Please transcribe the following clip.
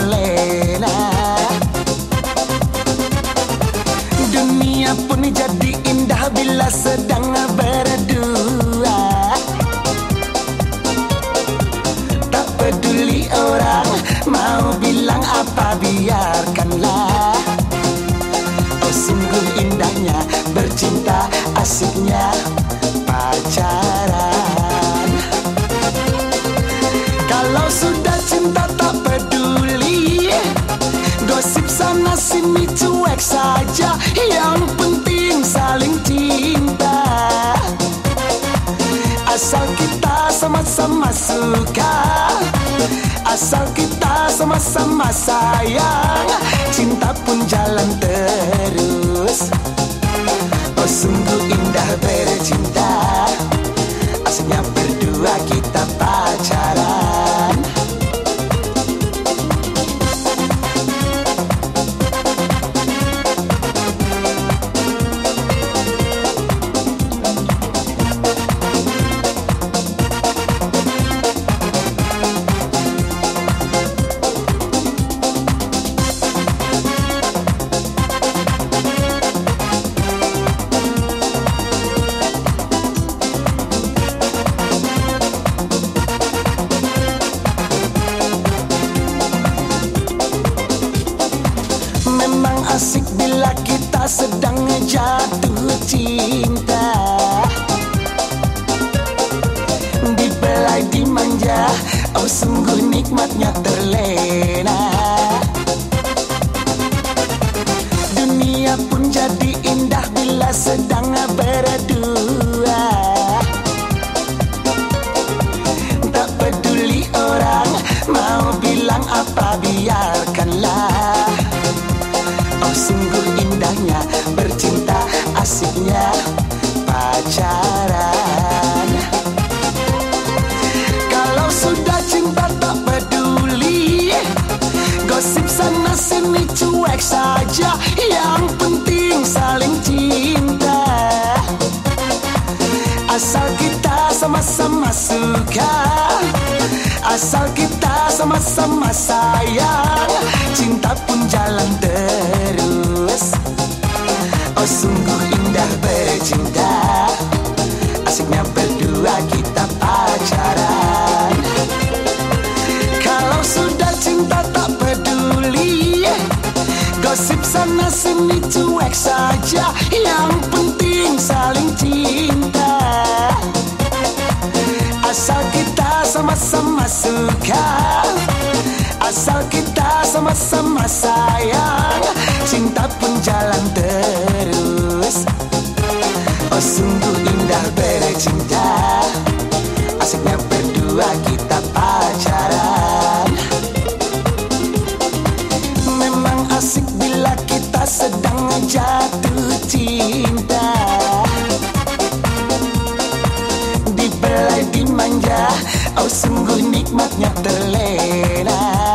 terlena Dunia pun jadi indah bila sedang berdua. Tak peduli orang mau bilang apa biarkanlah. Oh indahnya bercinta asiknya pacaran. Kalau sudah cinta Gosip sana sini cuek saja. Yang penting saling cinta. Asal kita sama-sama suka. Asal kita sama-sama sayang. Cinta pun jalan terus. Oh sungguh indah bercinta. Asalnya berdua kita pacaran asik bila kita sedang jatuh cinta. Dibelai dimanja Oh sungguh nikmatnya terlena. Dunia pun jadi indah bila sedang berdua asiknya pacaran. Kalau sudah cinta tak peduli. Gosip sana sini cuek saja. Yang penting saling cinta. Asal kita sama-sama suka. Asal kita sama-sama sayang. Cinta pun jalan sana sini cuek saja Yang penting saling cinta. Asal kita sama-sama suka Asal kita sama-sama sayang Cinta pun jalan terus. Oh sungguh indah bercinta Asiknya berdua kita pacaran. Memang asik bila Oh sungguh nikmatnya terlena